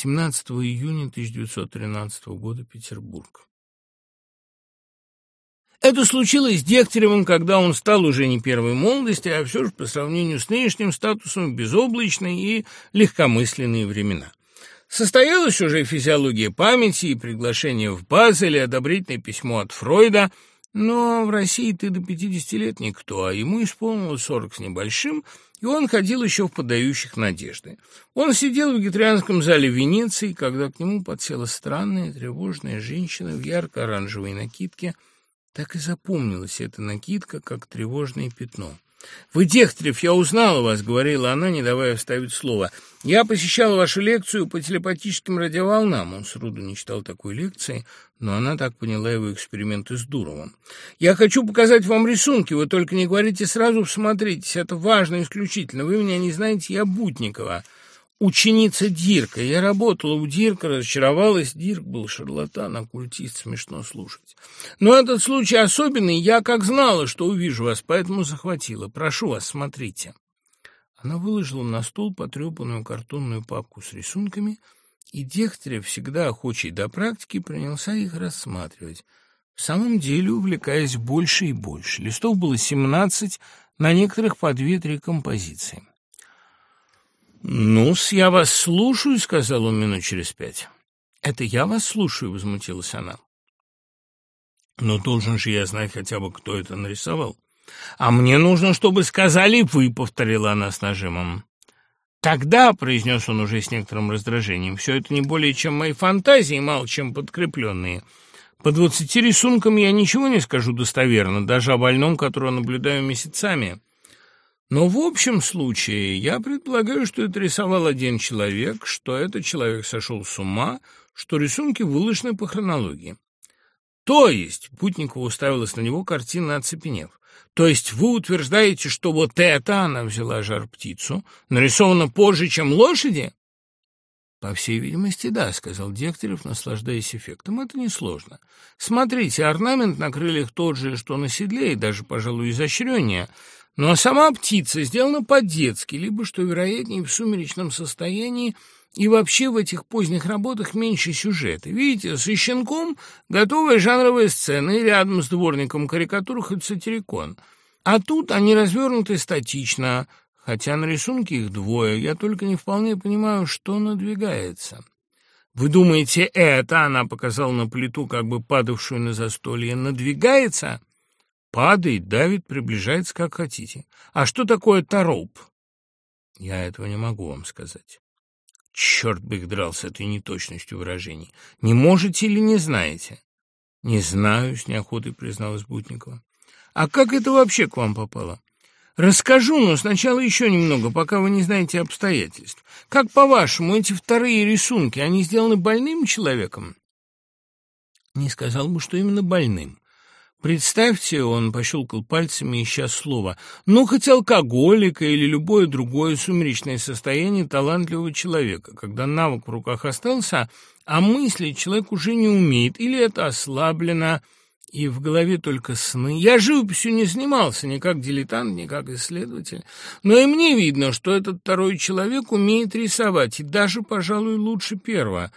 17 июня 1913 года, Петербург. Это случилось с Дегтяревым, когда он стал уже не первой молодости, а все же по сравнению с нынешним статусом безоблачные и легкомысленные времена. Состоялась уже физиология памяти и приглашение в Базель, одобрительное письмо от Фройда, но в России ты до 50 лет никто, а ему исполнилось 40 с небольшим, и он ходил еще в подающих надежды. Он сидел в вегетарианском зале Венеции, когда к нему подсела странная тревожная женщина в ярко-оранжевой накидке – так и запомнилась эта накидка, как тревожное пятно. «Вы Дегтярев, я узнала вас», — говорила она, не давая вставить слово. «Я посещала вашу лекцию по телепатическим радиоволнам». Он сроду не читал такой лекции, но она так поняла его эксперименты с Дуровым. «Я хочу показать вам рисунки, вы только не говорите сразу, всмотритесь, это важно исключительно. Вы меня не знаете, я Бутникова» ученица Дирка. Я работала у Дирка, разочаровалась. Дирк был шарлатан, оккультист, смешно слушать. Но этот случай особенный, я как знала, что увижу вас, поэтому захватила. Прошу вас, смотрите. Она выложила на стол потрепанную картонную папку с рисунками, и Дегтярев, всегда охочий до практики, принялся их рассматривать. В самом деле, увлекаясь больше и больше. Листов было семнадцать, на некоторых по две-три композиции. «Ну-с, я вас слушаю», — сказал он минут через пять. «Это я вас слушаю», — возмутилась она. «Но должен же я знать хотя бы, кто это нарисовал». «А мне нужно, чтобы сказали вы», — повторила она с нажимом. «Тогда», — произнес он уже с некоторым раздражением, — «все это не более чем мои фантазии, мало чем подкрепленные. По двадцати рисункам я ничего не скажу достоверно, даже о больном, которого наблюдаю месяцами». Но в общем случае я предполагаю, что это рисовал один человек, что этот человек сошел с ума, что рисунки выложены по хронологии. То есть, Путникова уставилась на него, картина оцепенев. То есть вы утверждаете, что вот это, она взяла жар-птицу, нарисовано позже, чем лошади? «По всей видимости, да», — сказал Дегтярев, наслаждаясь эффектом. «Это несложно. Смотрите, орнамент на крыльях тот же, что на седле, и даже, пожалуй, изощреннее. Ну а сама птица сделана по-детски, либо, что вероятнее, в сумеречном состоянии, и вообще в этих поздних работах меньше сюжета. Видите, со щенком готовая жанровая сцена, и рядом с дворником карикатура хоть сатирикон. А тут они развернуты статично, хотя на рисунке их двое. Я только не вполне понимаю, что надвигается. «Вы думаете, это, — она показала на плиту, как бы падавшую на застолье, — надвигается?» Падает, давит, приближается, как хотите. А что такое тороп? Я этого не могу вам сказать. Черт бы их драл с этой неточностью выражений. Не можете или не знаете? Не знаю, с неохотой призналась Бутникова. А как это вообще к вам попало? Расскажу, но сначала еще немного, пока вы не знаете обстоятельств. Как, по-вашему, эти вторые рисунки, они сделаны больным человеком? Не сказал бы, что именно больным. Представьте, он пощелкал пальцами, ища слово, ну, хоть алкоголика или любое другое сумеречное состояние талантливого человека, когда навык в руках остался, а мыслить человек уже не умеет, или это ослаблено, и в голове только сны. Я живописью не занимался ни как дилетант, ни как исследователь, но и мне видно, что этот второй человек умеет рисовать, и даже, пожалуй, лучше первого,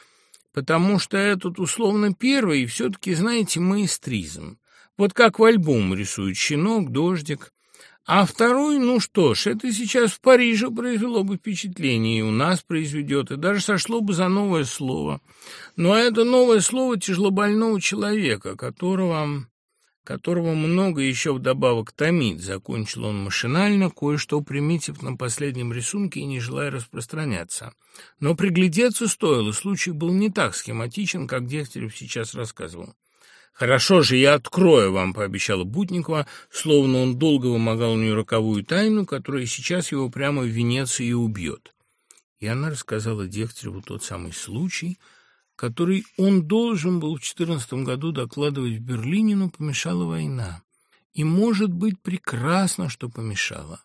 потому что этот условно первый все-таки, знаете, маэстризм. Вот как в альбом рисуют щенок, дождик. А второй, ну что ж, это сейчас в Париже произвело бы впечатление, и у нас произведет, и даже сошло бы за новое слово. Но это новое слово тяжелобольного человека, которого которого много еще вдобавок томит, закончил он машинально, кое-что приметив на последнем рисунке и не желая распространяться. Но приглядеться стоило, случай был не так схематичен, как Дегтярев сейчас рассказывал. «Хорошо же, я открою вам», — пообещала Бутникова, словно он долго вымогал у нее роковую тайну, которая сейчас его прямо в Венеции убьет. И она рассказала Дегтяреву тот самый случай, который он должен был в четырнадцатом году докладывать в Берлине, но помешала война. И, может быть, прекрасно, что помешала.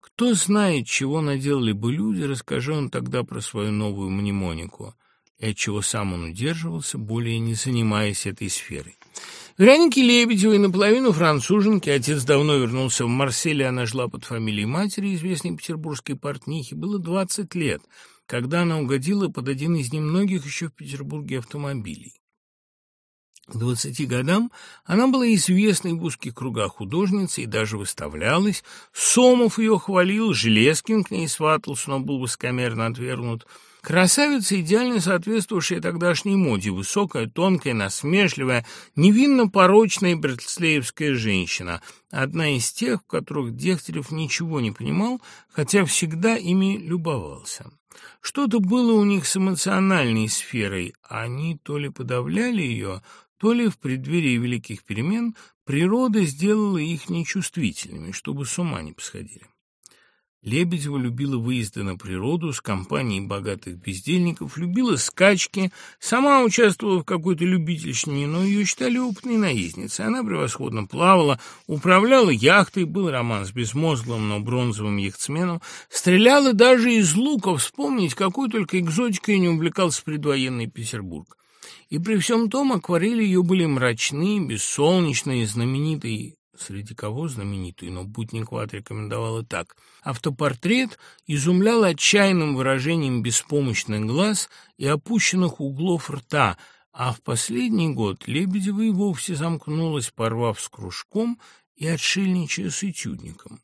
Кто знает, чего наделали бы люди, расскажи он тогда про свою новую мнемонику — и отчего сам он удерживался, более не занимаясь этой сферой. Веронике Лебедевой, наполовину француженки, отец давно вернулся в Марсель, она жила под фамилией матери, известной петербургской портнихи, было двадцать лет, когда она угодила под один из немногих еще в Петербурге автомобилей. К двадцати годам она была известной в узких кругах художницей и даже выставлялась. Сомов ее хвалил, Железкин к ней сватался, но был высокомерно отвергнут. Красавица, идеально соответствовавшая тогдашней моде, высокая, тонкая, насмешливая, невинно порочная братлеевская женщина, одна из тех, в которых Дегтярев ничего не понимал, хотя всегда ими любовался. Что-то было у них с эмоциональной сферой, они то ли подавляли ее, то ли в преддверии великих перемен природа сделала их нечувствительными, чтобы с ума не посходили. Лебедева любила выезды на природу с компанией богатых бездельников, любила скачки, сама участвовала в какой-то любительщине, но ее считали опытной наездницей. Она превосходно плавала, управляла яхтой, был роман с безмозглым, но бронзовым яхтсменом, стреляла даже из лука, вспомнить, какой только экзотикой не увлекался предвоенный Петербург. И при всем том акварели ее были мрачные, бессолнечные, знаменитые, среди кого знаменитые, но Бутникова отрекомендовала так. Автопортрет изумлял отчаянным выражением беспомощных глаз и опущенных углов рта, а в последний год Лебедева и вовсе замкнулась, порвав с кружком и отшельничая с этюдником.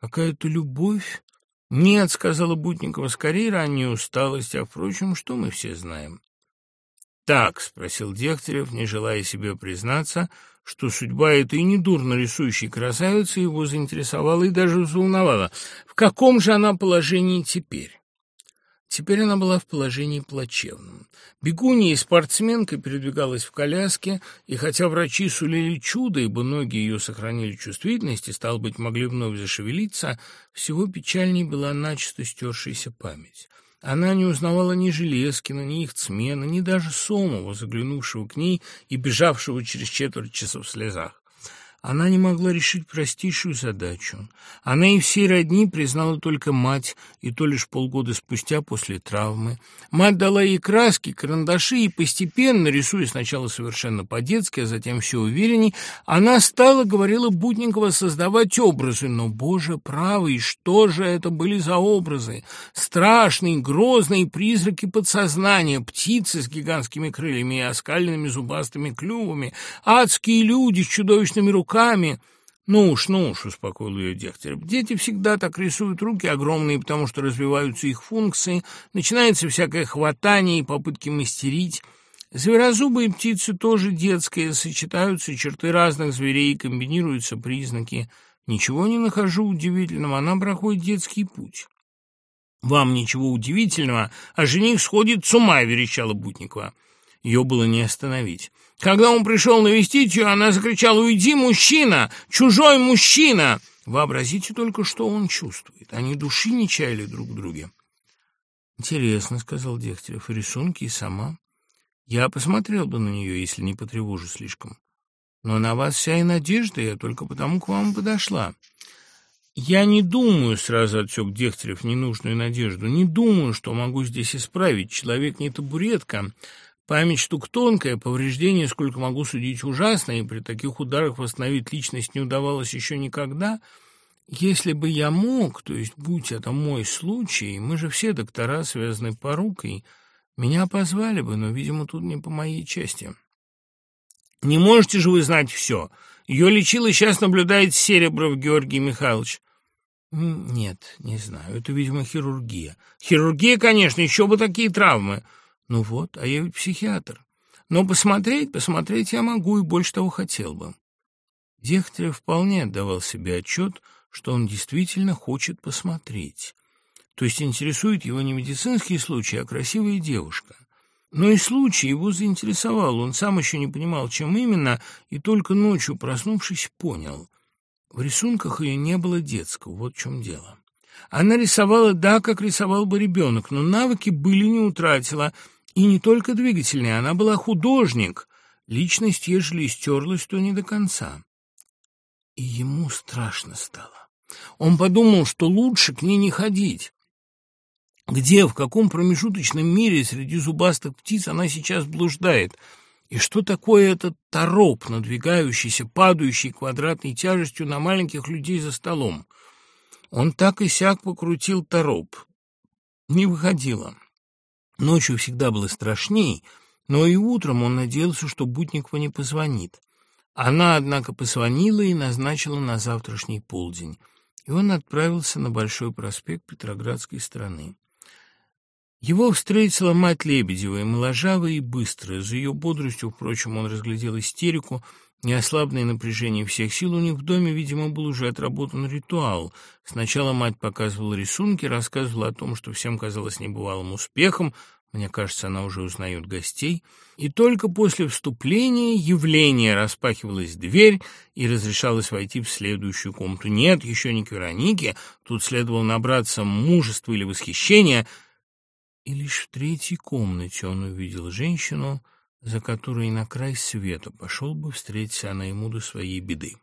«Какая-то любовь?» «Нет», — сказала Бутникова, — «скорее ранняя усталость, а, впрочем, что мы все знаем?» так?» — спросил Дегтярев, не желая себе признаться, что судьба этой недурно рисующей красавицы его заинтересовала и даже взволновала. В каком же она положении теперь? Теперь она была в положении плачевном. Бегунья и спортсменка передвигалась в коляске, и хотя врачи сулили чудо, ибо ноги ее сохранили чувствительность и, стало быть, могли вновь зашевелиться, всего печальней была начисто стершаяся память. Она не узнавала ни Железкина, ни Ихцмена, ни даже Сомова, заглянувшего к ней и бежавшего через четверть часа в слезах. Она не могла решить простейшую задачу. Она и все родни признала только мать, и то лишь полгода спустя после травмы. Мать дала ей краски, карандаши, и постепенно, рисуя сначала совершенно по-детски, а затем все уверенней, она стала, говорила Будникова, создавать образы. Но, боже правый, что же это были за образы? Страшные, грозные призраки подсознания, птицы с гигантскими крыльями и оскаленными зубастыми клювами, адские люди с чудовищными руками, руками. Ну уж, ну уж, успокоил ее Дегтярев. Дети всегда так рисуют руки огромные, потому что развиваются их функции, начинается всякое хватание и попытки мастерить. Зверозубые птицы тоже детские, сочетаются черты разных зверей, комбинируются признаки. Ничего не нахожу удивительного, она проходит детский путь. «Вам ничего удивительного, а жених сходит с ума», — верещала Бутникова. Ее было не остановить. Когда он пришел навестить ее, она закричала «Уйди, мужчина! Чужой мужчина!» Вообразите только, что он чувствует. Они души не чаяли друг в друге. «Интересно», — сказал Дегтярев, — «рисунки и сама. Я посмотрел бы на нее, если не потревожу слишком. Но на вас вся и надежда, я только потому к вам подошла». «Я не думаю», — сразу отсек Дегтярев ненужную надежду, «не думаю, что могу здесь исправить. Человек не табуретка, Память штука тонкая, повреждения, сколько могу судить, ужасные, и при таких ударах восстановить личность не удавалось еще никогда. Если бы я мог, то есть будь это мой случай, мы же все доктора связаны порукой, меня позвали бы, но, видимо, тут не по моей части. Не можете же вы знать все. Ее лечил и сейчас наблюдает Серебров Георгий Михайлович. Нет, не знаю, это, видимо, хирургия. Хирургия, конечно, еще бы такие травмы. Ну вот, а я ведь психиатр. Но посмотреть, посмотреть я могу и больше того хотел бы. Дегтярев вполне отдавал себе отчет, что он действительно хочет посмотреть. То есть интересует его не медицинский случай, а красивая девушка. Но и случай его заинтересовал, он сам еще не понимал, чем именно, и только ночью, проснувшись, понял. В рисунках ее не было детского, вот в чем дело. Она рисовала, да, как рисовал бы ребенок, но навыки были не утратила — и не только двигательная, она была художник. Личность, ежели стерлась, то не до конца. И ему страшно стало. Он подумал, что лучше к ней не ходить. Где, в каком промежуточном мире среди зубастых птиц она сейчас блуждает? И что такое этот тороп, надвигающийся, падающий квадратной тяжестью на маленьких людей за столом? Он так и сяк покрутил тороп. не выходила. Ночью всегда было страшней, но и утром он надеялся, что Бутникова не позвонит. Она, однако, позвонила и назначила на завтрашний полдень, и он отправился на Большой проспект Петроградской страны. Его встретила мать Лебедева, моложавая и быстрая. За ее бодростью, впрочем, он разглядел истерику, неослабное напряжение всех сил. У них в доме, видимо, был уже отработан ритуал. Сначала мать показывала рисунки, рассказывала о том, что всем казалось небывалым успехом, мне кажется, она уже узнает гостей. И только после вступления явления распахивалась дверь и разрешалось войти в следующую комнату. Нет, еще не к Веронике, тут следовало набраться мужества или восхищения — и лишь в третьей комнате он увидел женщину, за которой на край света пошел бы встретиться она ему до своей беды.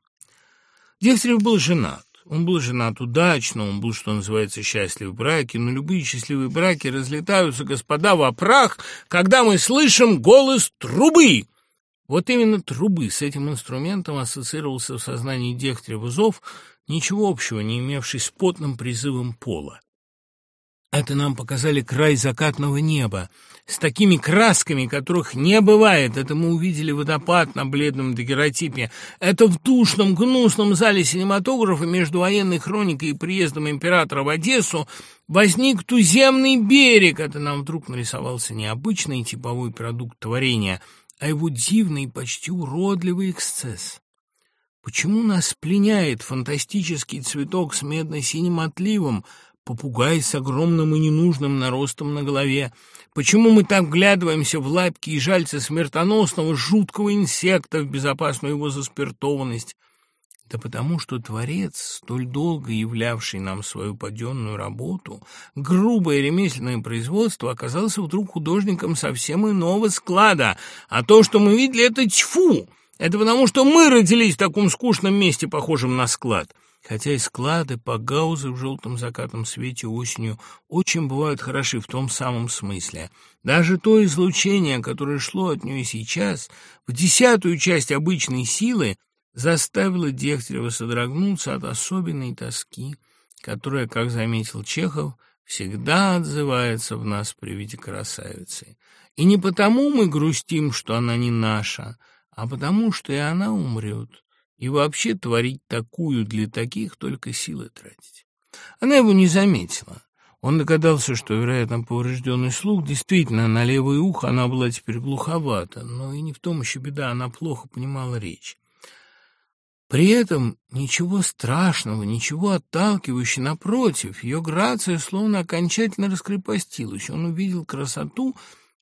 Дегтярев был женат. Он был женат удачно, он был, что называется, счастлив в браке, но любые счастливые браки разлетаются, господа, во прах, когда мы слышим голос трубы. Вот именно трубы с этим инструментом ассоциировался в сознании Дегтярева зов, ничего общего не имевший с потным призывом пола. Это нам показали край закатного неба, с такими красками, которых не бывает. Это мы увидели водопад на бледном дагеротипе. Это в душном, гнусном зале синематографа между военной хроникой и приездом императора в Одессу возник туземный берег. Это нам вдруг нарисовался необычный типовой продукт творения, а его дивный, почти уродливый эксцесс. Почему нас пленяет фантастический цветок с медно-синим отливом, попугай с огромным и ненужным наростом на голове. Почему мы так вглядываемся в лапки и жальцы смертоносного жуткого инсекта в безопасную его заспиртованность? Да потому что Творец, столь долго являвший нам свою паденную работу, грубое ремесленное производство, оказался вдруг художником совсем иного склада, а то, что мы видели, это тьфу! Это потому, что мы родились в таком скучном месте, похожем на склад хотя и склады, погаузы в желтом закатном свете осенью очень бывают хороши в том самом смысле. Даже то излучение, которое шло от нее сейчас, в десятую часть обычной силы, заставило Дегтярева содрогнуться от особенной тоски, которая, как заметил Чехов, всегда отзывается в нас при виде красавицы. И не потому мы грустим, что она не наша, а потому что и она умрет, и вообще творить такую для таких только силы тратить. Она его не заметила. Он догадался, что, вероятно, поврежденный слух, действительно, на левое ухо она была теперь глуховата, но и не в том еще беда, она плохо понимала речь. При этом ничего страшного, ничего отталкивающего, напротив, ее грация словно окончательно раскрепостилась. Он увидел красоту,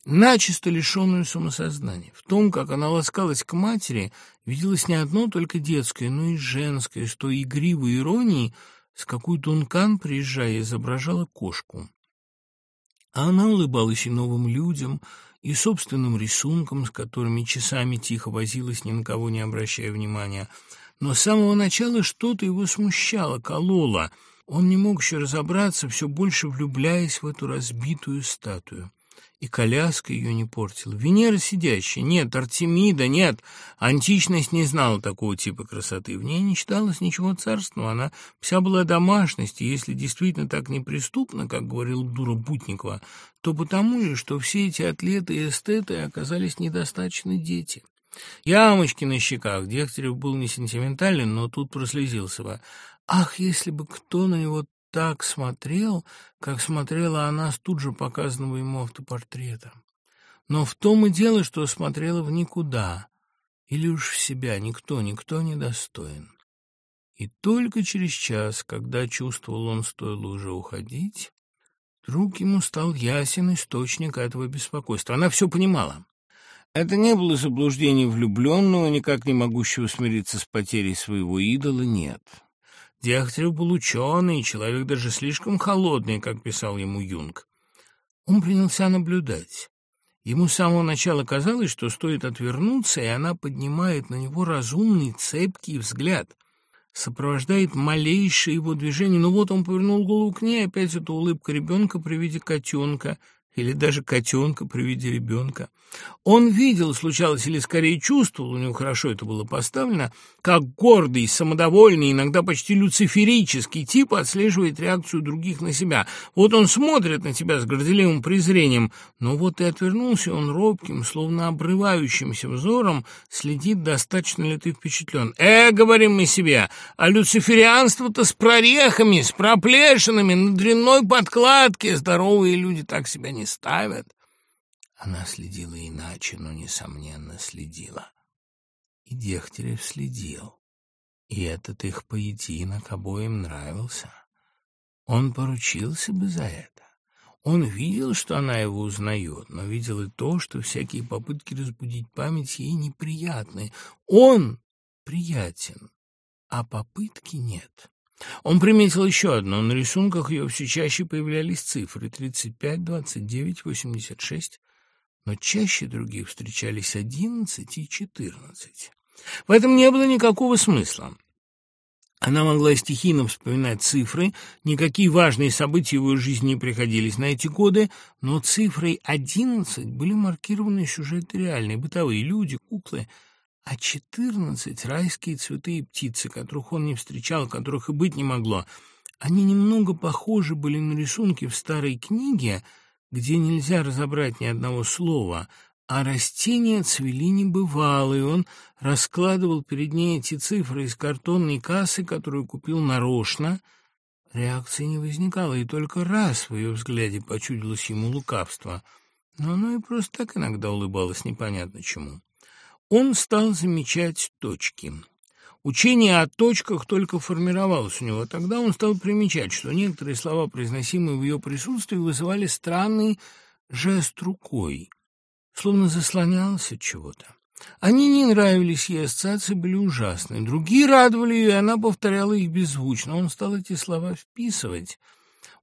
начисто лишенную самосознания. В том, как она ласкалась к матери, виделось не одно только детское, но и женское, с той игривой иронией, с какой Дункан, приезжая, изображала кошку. А она улыбалась и новым людям, и собственным рисункам, с которыми часами тихо возилась, ни на кого не обращая внимания. Но с самого начала что-то его смущало, кололо. Он не мог еще разобраться, все больше влюбляясь в эту разбитую статую. И коляска ее не портила. Венера сидящая, нет, Артемида, нет. Античность не знала такого типа красоты. В ней не читалось ничего царственного. Она вся была домашность, и если действительно так неприступна, как говорил дура Бутникова, то потому же, что все эти атлеты и эстеты оказались недостаточно дети. Ямочки на щеках. Дегтярев был не сентиментален, но тут прослезился бы. Ах, если бы кто на него так смотрел, как смотрела она с тут же показанного ему автопортрета. Но в том и дело, что смотрела в никуда, или уж в себя никто, никто не достоин. И только через час, когда чувствовал он, стоило уже уходить, вдруг ему стал ясен источник этого беспокойства. Она все понимала. Это не было заблуждение влюбленного, никак не могущего смириться с потерей своего идола, нет. Дегтярев был ученый, человек даже слишком холодный, как писал ему Юнг. Он принялся наблюдать. Ему с самого начала казалось, что стоит отвернуться, и она поднимает на него разумный, цепкий взгляд, сопровождает малейшее его движение. Но вот он повернул голову к ней, опять эта улыбка ребенка при виде котенка, или даже котенка при виде ребенка. Он видел, случалось, или скорее чувствовал, у него хорошо это было поставлено, как гордый, самодовольный, иногда почти люциферический тип отслеживает реакцию других на себя. Вот он смотрит на тебя с горделивым презрением, но вот ты отвернулся, он робким, словно обрывающимся взором следит, достаточно ли ты впечатлен. «Э, — говорим мы себе, — а люциферианство-то с прорехами, с проплешинами, на дрянной подкладке. Здоровые люди так себя не ставят». Она следила иначе, но, несомненно, следила. И Дегтярев следил. И этот их поединок обоим нравился. Он поручился бы за это. Он видел, что она его узнает, но видел и то, что всякие попытки разбудить память ей неприятны. Он приятен, а попытки нет. Он приметил еще одно. На рисунках ее все чаще появлялись цифры 35, 29, 86 но чаще других встречались одиннадцать и четырнадцать. В этом не было никакого смысла. Она могла стихийно вспоминать цифры, никакие важные события в ее жизни не приходились на эти годы, но цифрой одиннадцать были маркированы сюжеты реальные, бытовые люди, куклы, а четырнадцать — райские цветы и птицы, которых он не встречал, которых и быть не могло. Они немного похожи были на рисунки в старой книге — где нельзя разобрать ни одного слова, а растения цвели небывало, и он раскладывал перед ней эти цифры из картонной кассы, которую купил нарочно. Реакции не возникало, и только раз в ее взгляде почудилось ему лукавство, но оно и просто так иногда улыбалось непонятно чему. Он стал замечать точки. Учение о точках только формировалось у него. Тогда он стал примечать, что некоторые слова, произносимые в ее присутствии, вызывали странный жест рукой, словно заслонялся от чего-то. Они не нравились ей, ассоциации были ужасны. Другие радовали ее, и она повторяла их беззвучно. Он стал эти слова вписывать.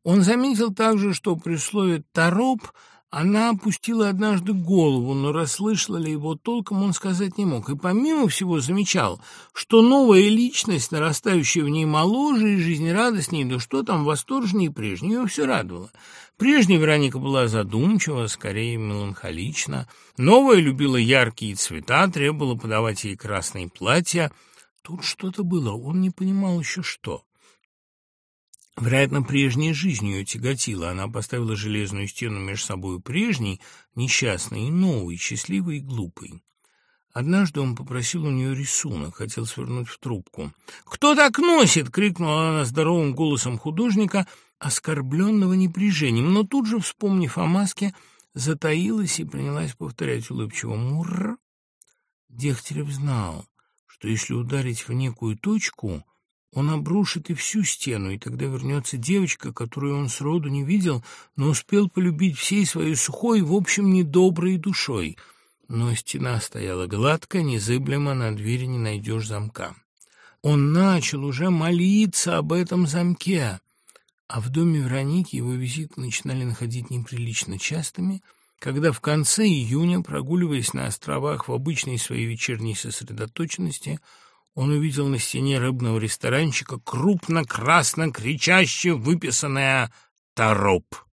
Он заметил также, что при слове «тороп» Она опустила однажды голову, но расслышала ли его толком, он сказать не мог. И помимо всего замечал, что новая личность, нарастающая в ней моложе и жизнерадостнее, да что там, восторженнее прежней, ее все радовало. Прежняя Вероника была задумчива, скорее меланхолична. Новая любила яркие цвета, требовала подавать ей красные платья. Тут что-то было, он не понимал еще что. Вероятно, прежняя жизнь ее тяготила. Она поставила железную стену между собой прежней, несчастной и новой, счастливой и глупой. Однажды он попросил у нее рисунок, хотел свернуть в трубку. «Кто так носит?» — крикнула она здоровым голосом художника, оскорбленного непряжением, но тут же, вспомнив о маске, затаилась и принялась повторять улыбчиво «Мурр». Дегтярев знал, что если ударить в некую точку — он обрушит и всю стену, и тогда вернется девочка, которую он сроду не видел, но успел полюбить всей своей сухой, в общем, недоброй душой. Но стена стояла гладко, незыблемо, на двери не найдешь замка. Он начал уже молиться об этом замке, а в доме Вероники его визиты начинали находить неприлично частыми, когда в конце июня, прогуливаясь на островах в обычной своей вечерней сосредоточенности, он увидел на стене рыбного ресторанчика крупно-красно кричаще выписанное «Тороп».